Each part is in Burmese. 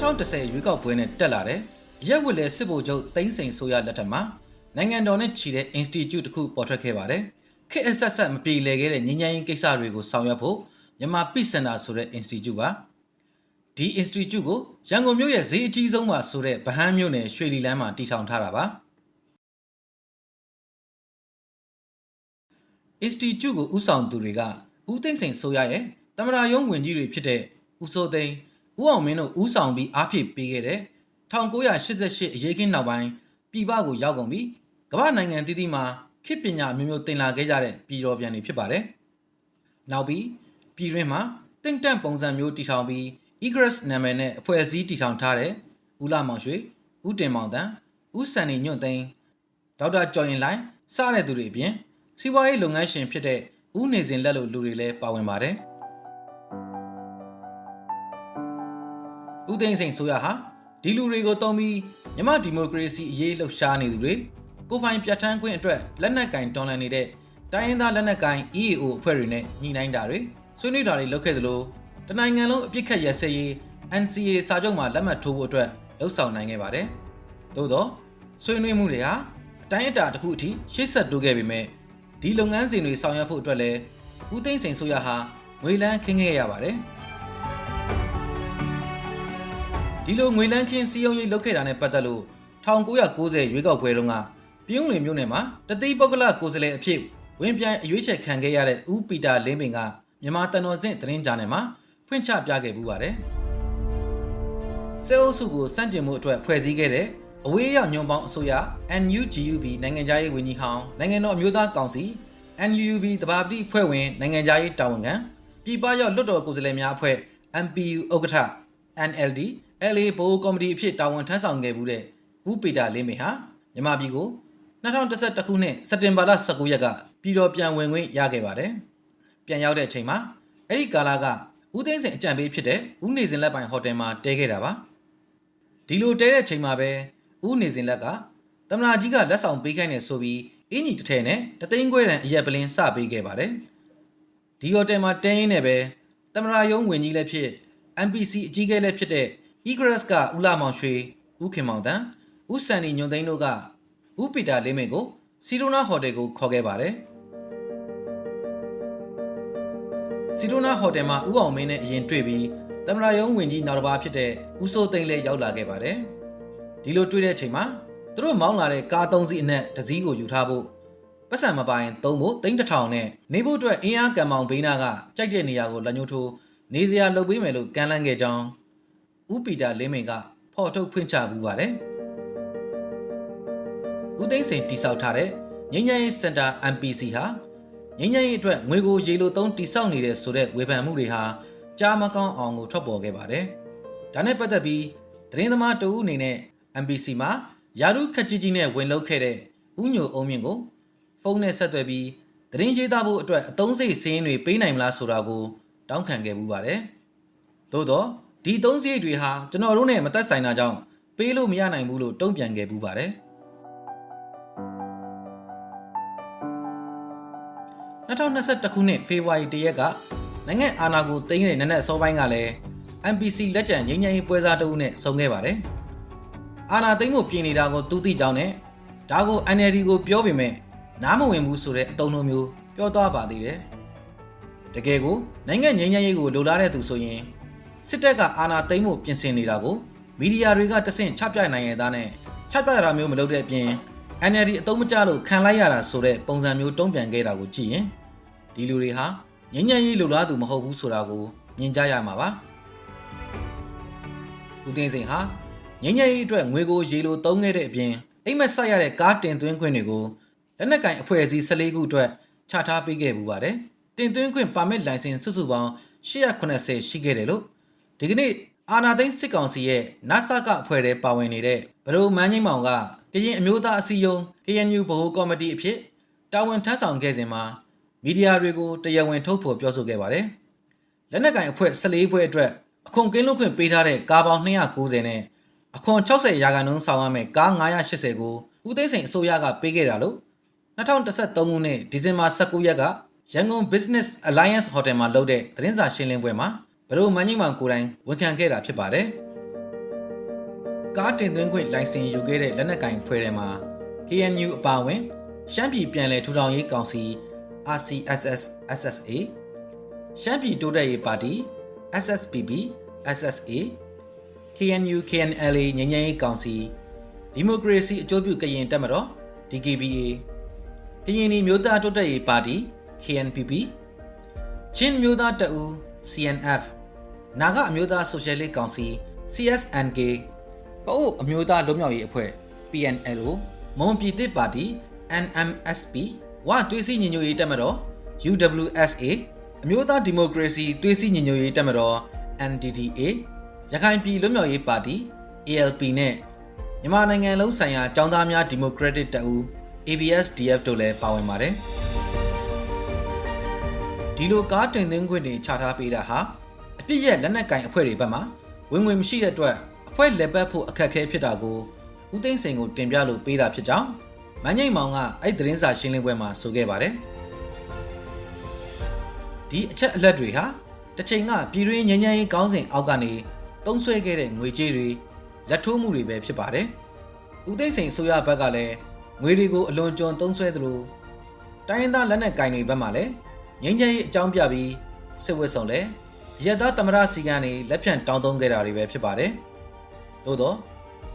2010ရွေးကောက်ပွဲနဲ့တက်လာတဲ့ရက်ဝက်လဲစစ်ဗိုလ်ချုပ်တိမ့်စိန်ဆိုရလက်ထက်မှာနိုင်ငံတော်နဲ့ချီတဲ့ institute တစ်ခုပေါ်ထွက်ခဲ့ပါတယ်။ခေတ်အဆက်ဆက်မပြေလည်ခဲ့တဲ့ငြိမ်းချမ်းရေးကိစ္စတွေကိုဆောင်ရွက်ဖို့မြန်မာ Peace Center ဆိုတဲ့ institute ပါ။ဒီ institute ကိုရန်ကုန်မြို့ရဲ့ဈေးအကြီးဆုံးမှာဆိုတဲ့ဗဟန်းမြို့နယ်ရွှေလီလန်းမှာတည်ထောင်ထားတာပါ။ institute ကိုဥဆောင်သူတွေကဦးသိန်းစိန်ဆိုရရဲ့တမရာယုံဝင်ကြီးတွေဖြစ်တဲ့ဦးစိုးသိန်း ဦးအောင်မင်းတို့ဦးဆောင်ပြီးအားဖြည့်ပေးခဲ့တဲ့1988အရေးခင်းနောက်ပိုင်းပြည်ပကိုရောက်ကုန်ပြီးကမ္ဘာနိုင်ငံတည်တည်မှာခေတ်ပညာမျိုးမျိုးတင်လာခဲ့ကြတဲ့ပြည်တော်ပြန်တွေဖြစ်ပါတယ်။နောက်ပြီးပြည်တွင်းမှာတင့်တန့်ပုံစံမျိုးတည်ထောင်ပြီး Egress နာမည်နဲ့အဖွဲ့အစည်းတည်ထောင်ထားတဲ့ဦးလာမောင်ရွှေဦးတင်မောင်တန်းဦးစံနေညွန့်သိန်းဒေါက်တာကျော်ရင်လိုင်းစတဲ့သူတွေအပြင်စီးပွားရေးလုပ်ငန်းရှင်ဖြစ်တဲ့ဦးနေစဉ်လက်လိုလူတွေလည်းပါဝင်ပါတယ်။ ဦးသိန်းစိန်ဆိုရဟာဒီလူတွေကိုတုံးပြီးမြမဒီမိုကရေစီအရေးလှုပ်ရှားနေသူတွေကိုပိုင်ပြဋ္ဌာန်းခွင့်အတွက်လက်နက်ကင်တွန်းလှန်နေတဲ့တိုင်းရင်းသားလက်နက်ကင် EAO အဖွဲ့တွေနဲ့ညှိနှိုင်းတာတွေဆွေးနွေးတာတွေလုပ်ခဲ့သလိုတနိုင်ငံလုံးအပြစ်ခတ်ရစရေး NCA စာချုပ်မှာလက်မှတ်ထိုးဖို့အတွက်လှုပ်ဆောင်နိုင်ခဲ့ပါတယ်။သို့သောဆွေးနွေးမှုတွေဟာအတိုင်းအတာတစ်ခုအထိရှေ့ဆက်တိုးခဲ့ပေမဲ့ဒီလုပ်ငန်းစဉ်တွေဆောင်ရွက်ဖို့အတွက်လည်းဦးသိန်းစိန်ဆိုရဟာငွေလန်းခင်းခဲ့ရပါတယ်။ ဒီလိုငွေလန်းခင်းစီယုံရေးလုပ်ခဲ့တာနဲ့ပတ်သက်လို့1990ရွေးကောက်ပွဲတုန်းကပြုံးလင်မြို့နယ်မှာတသိပုဂ္ဂလကိုယ်စားလှယ်အဖြစ်ဝင်ပြိုင်အရွေးချယ်ခံခဲ့ရတဲ့ဦးပီတာလင်းပင်ကမြန်မာတန်တော်စင့်သတင်းကြားနယ်မှာဖွင့်ချပြခဲ့ပူပါတယ်။စေအုပ်စုကိုစန့်ကျင်မှုအတွက်ဖွဲ့စည်းခဲ့တဲ့အဝေးရောက်ညွန်ပေါင်းအစိုးရ NUGUB နိုင်ငံခြားရေးဝန်ကြီးဟောင်းနိုင်ငံတော်အမျိုးသားကောင်စီ NUUB တဘာပတိဖွဲ့ဝင်နိုင်ငံခြားရေးတာဝန်ခံပြည်ပရောက်လွတ်တော်ကိုယ်စားလှယ်များအဖွဲ့ MPU ဥက္ကဋ္ဌ NLD LA ဘိုးကော်မတီအဖြစ်တာဝန်ထမ်းဆောင်ခဲ့မှုတဲ့ဦးပီတာလင်းမေဟာမြန်မာပြည်ကို2011ခုနှစ်စက်တင်ဘာလ19ရက်ကပြည်တော်ပြန်ဝင်ခွင့်ရခဲ့ပါတယ်။ပြန်ရောက်တဲ့အချိန်မှာအဲ့ဒီကာလကဦးသိန်းစိန်အကြံပေးဖြစ်တဲ့ဦးနေစဉ်လက်ပိုင်ဟိုတယ်မှာတဲခဲ့တာပါ။ဒီလိုတဲတဲ့ချိန်မှာပဲဦးနေစဉ်လက်ကတမနာကြီးကလက်ဆောင်ပေးခိုင်းနေဆိုပြီးအင်းကြီးတစ်ထဲနဲ့တသိန်းခွဲတန်အရက်ပလင်းစပေးခဲ့ပါတယ်။ဒီဟိုတယ်မှာတဲရင်းနဲ့ပဲတမနာယုံဝင်ကြီးလည်းဖြစ် MPC အကြီးအကဲလည်းဖြစ်တဲ့ Egress ကဦးလာမောင်ရွှေဦးခင်မောင်တန်းဦးစံနီညွန်သိန်းတို့ကဦးပီတာလေးမင်းကိုစီရိုနာဟိုတယ်ကိုခေါ်ခဲ့ပါတယ်စီရိုနာဟိုတယ်မှာဦးအောင်မင်းနဲ့အရင်တွေ့ပြီးတမရာယုံဝင်ကြီးနောက်တစ်ပါးဖြစ်တဲ့ဦးစိုးသိန်းလည်းရောက်လာခဲ့ပါတယ်ဒီလိုတွေ့တဲ့အချိန်မှာသူတို့မောင်းလာတဲ့ကား၃စီးအနက်တစ်စီးကိုယူထားဖို့ပတ်စံမပိုင်သုံးဖို့တိန်းတစ်ထောင်နဲ့နေဖို့အတွက်အင်းအားကံမောင်ဘေးနာကကြိုက်တဲ့နေရာကိုလက်ညှိုးထိုးနေစရာလုပ်ပေးမယ်လို့ကမ်းလှမ်းခဲ့ကြောင်း ဦးပီတာလင်းမင်ကဖော်ထုတ်ဖွင့်ချပူပါတယ်။ဦးသိန်းစိန်တိစောက်ထားတဲ့ငញ្ញရေးစင်တာ MPC ဟာငញ្ញရေးအတွက်ငွေကိုရေလိုသုံးတိစောက်နေတဲ့ဆိုတဲ့ဝေဖန်မှုတွေဟာကြားမကောင်းအောင်ကိုထွက်ပေါ်ခဲ့ပါတယ်။ဒါနဲ့ပတ်သက်ပြီးသတင်းသမားတဦးအနေနဲ့ MPC မှာယာရုခက်ကြီးကြီးနဲ့ဝင်လောက်ခဲ့တဲ့ဦးညိုအုံမြင့်ကိုဖုန်းနဲ့ဆက်သွယ်ပြီးသတင်းရေးသားဖို့အတွက်အသုံးစိတ်စင်းတွေပေးနိုင်မလားဆိုတာကိုတောင်းခံခဲ့မှုပါတယ်။သို့တော့ ဒီသုံးစရိတ်တွေဟာကျွန်တော်တို့နဲ့မသက်ဆိုင်တာကြောင့်ပေးလို့မရနိုင်ဘူးလို့တုံ့ပြန်ခဲ့ပူပါတယ်2021ခုနှစ်ဖေဖော်ဝါရီ၁ရက်ကနိုင်ငံအာဏာကိုသိမ်းတဲ့နနက်အစောပိုင်းကလည်း MPC လက်ကျန်ငြိမ်းချမ်းရေးပွဲစားတအုပ်နဲ့ဆုံခဲ့ပါတယ်။အာဏာသိမ်းဖို့ပြင်နေတာကိုသူသိကြောင်းနဲ့ဒါကို NLD ကိုပြောပေမဲ့နားမဝင်ဘူးဆိုတဲ့အတုံးလုံးမျိုးပြောသွားပါသေးတယ်။တကယ်ကိုနိုင်ငံငြိမ်းချမ်းရေးကိုလိုလားတဲ့သူဆိုရင် စစ်တပ်ကအာဏာသိမ်းဖို့ပြင်ဆင်နေတာကိုမီဒီယာတွေကတဆင့်ချပြနိုင်ရတဲ့နဲ့ချပြတာမျိုးမလုပ်တဲ့အပြင် NLD အတုံးမကျလို့ခံလိုက်ရတာဆိုတဲ့ပုံစံမျိုးတုံးပြန်ခဲ့တာကိုကြည့်ရင်ဒီလူတွေဟာငញ្ញညရေးလိုလားသူမဟုတ်ဘူးဆိုတာကိုမြင်ကြရမှာပါဦးသိန်းစိန်ဟာငញ្ញရေးအတွက်ငွေကိုရေလိုသုံးခဲ့တဲ့အပြင်အိမ်မက်ဆက်ရတဲ့ကားတင်သွင်းခွင့်တွေကိုလက်နက်ကင်အဖွဲ့အစည်း14ခုအတွက်ချထားပေးခဲ့ပူပါတယ်တင်သွင်းခွင့်ပါမစ်လိုင်စင်စုစုပေါင်း880ရှိခဲ့တယ်လို့ ဒီကနေ့အာနာသိန်းစစ်ကောင်စီရဲ့နတ်ဆကအဖွဲ့ထဲပါဝင်နေတဲ့ဗဒိုမန်းကြီးမောင်ကကရင်အမျိုးသားအစည်းအရုံး KNU ဗဟိုကော်မတီအဖြစ်တာဝန်ထမ်းဆောင်ခဲ့စဉ်မှာမီဒီယာတွေကိုတရားဝင်ထုတ်ဖော်ပြောဆိုခဲ့ပါတယ်။လက်နက်ကင်အဖွဲ့14ဖွဲ့အတွက်အခွန်ကင်းလွတ်ခွင့်ပေးထားတဲ့ကားပေါင်း290နဲ့အခွန်60ရာခိုင်နှုန်းဆောင်ရမယ့်ကား980ကိုဦးသိန်းစိန်အစိုးရကပေးခဲ့တာလို့2013ခုနှစ်ဒီဇင်ဘာ19ရက်ကရန်ကုန် Business Alliance Hotel မှာလုပ်တဲ့သတင်းစာရှင်းလင်းပွဲမှာ ဘလို့မန်းကြီးမောင်ကိုယ်တိုင်ဝန်ခံခဲ့တာဖြစ်ပါတယ်။ကားတင်သွင်းခွင့်လိုင်စင်ယူခဲ့တဲ့လက်နက်ကင်ဖွဲ့ထဲမှာ KNU အပါအဝင်ရှမ်းပြည်ပြည်နယ်ထူထောင်ရေးကောင်စီ RCSS SSA ရှမ်းပြည်တိုးတက်ရေးပါတီ SSPB SSA KNU KNLA ငြိမ်းချမ်းရေးကောင်စီဒီမိုကရေစီအကျိုးပြုကရင်တက်မတော် DKBA ကရင်နီမျိုးသားတိုးတက်ရေးပါတီ KNPP ချင်းမျိုးသားတအူ CNF နာဂအမျိုးသားဆိုရှယ်လစ်ကောင်စီ CSNK ပအို့အမျိုးသားလွတ်မြောက်ရေးအဖွဲ့ PNLO မွန်ပြည်သစ်ပါတီ NMSP ဝသွေးစည်းညီညွတ်ရေးတက်မတော် UWSA အမျိုးသားဒီမိုကရေစီသွေးစည်းညီညွတ်ရေးတက်မတော် NDDA ရခိုင်ပြည်လွတ်မြောက်ရေးပါတီ ALP နဲ့မြန်မာနိုင်ငံလုံးဆိုင်ရာចောင်းသားများဒီမိုကရက်တစ်တပ်ဦး ABSDF တို့လည်းပါဝင်ပါတယ်ဒီလိုကားတင်သွင်းခွင့်တွေချထားပေးတာဟာအ ပြစ်ရဲ့လက်နက်ကင်အဖွဲ့တွေဘက်မှဝင်ဝင်မရှိတဲ့အတွက်အဖွဲ့လက်ပတ်ဖို့အခက်အခဲဖြစ်တာကိုဦးသိန်းစိန်ကိုတင်ပြလို့ပေးတာဖြစ်ကြောင်းမန်ငိမ့်မောင်ကအဲ့သတင်းစာရှင်းလင်းပွဲမှာဆိုခဲ့ပါတယ်ဒီအချက်အလက်တွေဟာတစ်ချိန်ကပြည်တွင်းငញ្ញမ်းရေးကောင်းစဉ်အောက်ကနေတုံးဆွဲခဲ့တဲ့ငွေကြေးတွေလက်ထိုးမှုတွေပဲဖြစ်ပါတယ်။ဦးသိန်းစိန်ဆိုရဘက်ကလည်းငွေတွေကိုအလွန်ကျွံတုံးဆွဲသလိုတိုင်းရင်းသားလက်နက်ကင်တွေဘက်မှလည်းငញ្ញမ်းရေးအကြောင်းပြပြီးစစ်ဝတ်ဆောင်လဲ ရတသမရစီကနေလက်ဖြန့်တောင်းသုံးခဲ့တာတွေပဲဖြစ်ပါတယ်။သို့တော့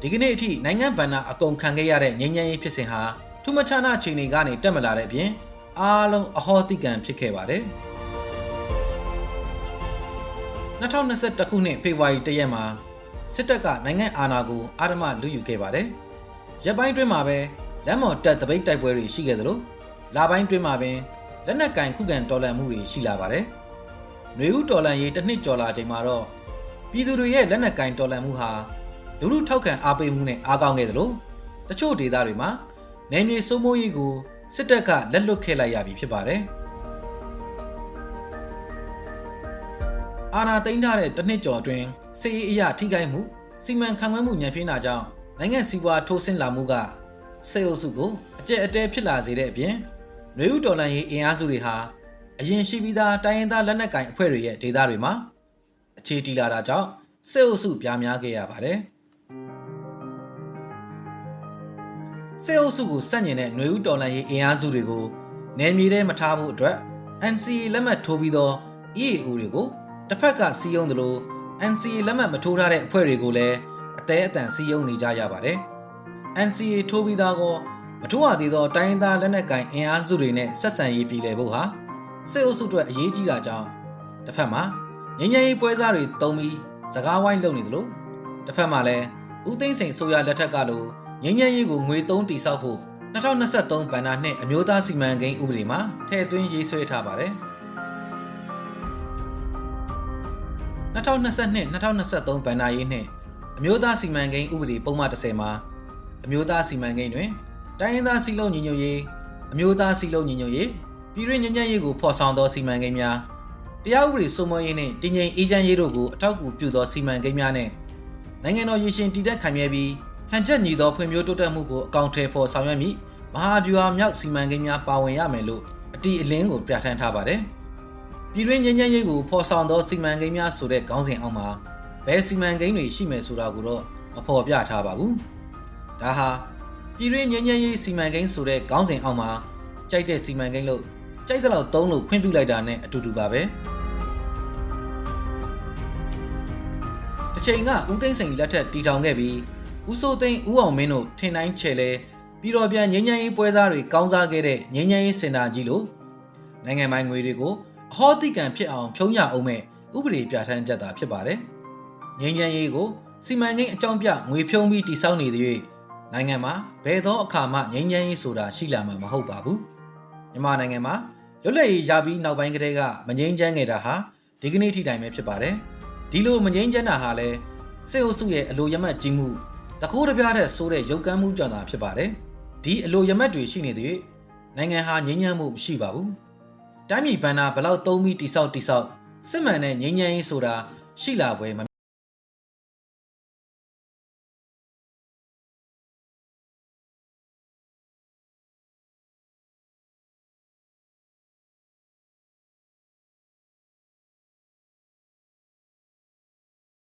ဒီကနေ့အထိနိုင်ငံဗန္နာအကုန်ခံခဲ့ရတဲ့ငញ្ញမ်းရေးဖြစ်စဉ်ဟာထူးမခြားနာချိန်တွေကနေတက်မလာတဲ့အပြင်အားလုံးအဟောတိကံဖြစ်ခဲ့ပါတယ်။2021ခုနှစ်ဖေဖော်ဝါရီလ1ရက်မှာစစ်တပ်ကနိုင်ငံအာဏာကိုအာဓမလူယူခဲ့ပါတယ်။ရက်ပိုင်းတွင်းမှာပဲလက်မော်တက်တပိတ်တိုက်ပွဲတွေရှိခဲ့သလိုလပိုင်းတွင်းမှာပင်လက်နက်ကင်ခုခံတော်လှန်မှုတွေရှိလာပါတယ်။ နေဦးတော်လှန်ရေးတစ်နှစ်ကျော်လာချိန်မှာတော့ပြည်သူတွေရဲ့လက်နက်ကင်တော်လှန်မှုဟာလူလူထောက်ခံအားပေးမှုနဲ့အားကောင်းခဲ့သလိုတချို့ဒေသတွေမှာနယ်မြေစိုးမိုးရေးကိုစစ်တပ်ကလက်လွတ်ခဲ့လိုက်ရပြီဖြစ်ပါတယ်။အာဏာသိမ်းထားတဲ့တစ်နှစ်ကျော်အတွင်းစစ်ရေးအရာထိခိုက်မှုစီမံခန့်ခွဲမှုညံပြင်းတာကြောင့်နိုင်ငံစီးပွားထိုးဆင်းလာမှုကစေအုပ်စုကိုအကျက်အတဲဖြစ်လာစေတဲ့အပြင်နှွေဦးတော်လှန်ရေးအင်အားစုတွေဟာ အရင်ရှိပြီးသားတိုင်းရင်းသားလက်နက်ကိုင်အဖွဲ့တွေရဲ့ဒေသတွေမှာအခြေတီလာတာကြောင့်စေအုပ်စုပြားများခဲ့ရပါတယ်စေအုပ်စုကိုစန့်ကျင်တဲ့နှွေဦးတော်လှန်ရေးအင်အားစုတွေကိုနယ်မြေထဲမထားဖို့အတွက် NCA လက်မှတ်ထိုးပြီးသော EAO တွေကိုတစ်ဖက်ကစီးယုံတယ်လို့ NCA လက်မှတ်မထိုးထားတဲ့အဖွဲ့တွေကိုလည်းအသေးအတန်စီးယုံနေကြရပါတယ်။ NCA ထိုးပြီးသားကောမထိုးရသေးသောတိုင်းရင်းသားလက်နက်ကိုင်အင်အားစုတွေနဲ့ဆက်ဆံရေးပြည်လည်ဖို့ဟာ စစ်အုပ်စုအတွက်အရေးကြီးတာကြောင့်တစ်ဖက်မှာငញ្ញရေးပွဲစားတွေတုံးပြီးစကားဝိုင်းလုပ်နေတယ်လို့တစ်ဖက်မှာလည်းဦးသိန်းစိန်ဆိုရလက်ထက်ကလိုငញ្ញရေးကိုငွေသုံးတိစောက်ဖို့2023ဘဏ္ဍာနှစ်အမျိုးသားစီမံကိန်းဥပဒေမှာထည့်သွင်းရေးဆွဲထားပါတယ်။2022-2023ဘဏ္ဍာရေးနှစ်အမျိုးသားစီမံကိန်းဥပဒေပုံမှန်30မှာအမျိုးသားစီမံကိန်းတွင်တိုင်းရင်းသားစီလုံးညီညွတ်ရေးအမျိုးသားစီလုံးညီညွတ်ရေး ပြည်တွင်းငြိမ်းချမ်းရေးကိုဖော်ဆောင်သောစီမံကိန်းများတရားဥပဒေစိုးမိုးရေးနှင့်တည်ငြိမ်အေးချမ်းရေးတို့ကိုအထောက်အကူပြုသောစီမံကိန်းများနှင့်နိုင်ငံတော်ရည်ရှင်တည်တံ့ခံမြဲပြီးဟန်ချက်ညီသောဖွံ့ဖြိုးတိုးတက်မှုကိုအကောင့်ထဲပေါ်ဆောင်ရွက်မည်မဟာဗျူဟာမြောက်စီမံကိန်းများပါဝင်ရမယ်လို့အတီအလင်းကိုပြဋ္ဌာန်းထားပါတယ်။ပြည်တွင်းငြိမ်းချမ်းရေးကိုဖော်ဆောင်သောစီမံကိန်းများဆိုတဲ့ခေါင်းစဉ်အောက်မှာဘယ်စီမံကိန်းတွေရှိမယ်ဆိုတာကိုတော့မဖော်ပြထားပါဘူး။ဒါဟာပြည်တွင်းငြိမ်းချမ်းရေးစီမံကိန်းဆိုတဲ့ခေါင်းစဉ်အောက်မှာကြိုက်တဲ့စီမံကိန်းလို့ ကြိုက်တဲ့လောက်သုံးလို့ခွင့်ပြုလိုက်တာနဲ့အတူတူပါပဲတစ်ချိန်ကဦးသိန်းစိန်လက်ထက်တီထောင်ခဲ့ပြီးဦးစိုးသိန်းဦးအောင်မင်းတို့ထင်တိုင်းချဲလဲပြည်တော်ပြန်ငြိမ်းချမ်းရေးပွဲစားတွေကောင်းစားခဲ့တဲ့ငြိမ်းချမ်းရေးစင်တာကြီးလို့နိုင်ငံပိုင်ငွေတွေကိုအဟောတိကံဖြစ်အောင်ဖြုံးရအောင်မဲ့ဥပဒေပြဋ္ဌာန်းချက်သာဖြစ်ပါတယ်ငြိမ်းချမ်းရေးကိုစီမံကိန်းအကြောင်းပြငွေဖြုံးပြီးတည်ဆောက်နေသရွေ့နိုင်ငံမှာဘယ်သောအခါမှငြိမ်းချမ်းရေးဆိုတာရှိလာမှာမဟုတ်ပါဘူးမြန်မာနိုင်ငံမှာ လွတ်လပ်ရေးရပြီးနောက်ပိုင်းကတည်းကမငြိမ်းချမ်းခဲ့တာဟာဒီကနေ့ထိတိုင်ပဲဖြစ်ပါတယ်။ဒီလိုမငြိမ်းချမ်းတာဟာလည်းစစ်အုပ်စုရဲ့အလိုရမတ်ကြီးမှုတကိုးတပြားတဲ့ဆိုးတဲ့ရုပ်ကမ်းမှုကြောင့်သာဖြစ်ပါတယ်။ဒီအလိုရမတ်တွေရှိနေတဲ့နိုင်ငံဟာငြိမ်းချမ်းမှုမရှိပါဘူး။တိုင်းပြည်ဘဏ္ဍာဘလောက်သုံးပြီးတိဆောက်တိဆောက်စစ်မှန်တဲ့ငြိမ်းချမ်းရေးဆိုတာရှိလာပွဲမ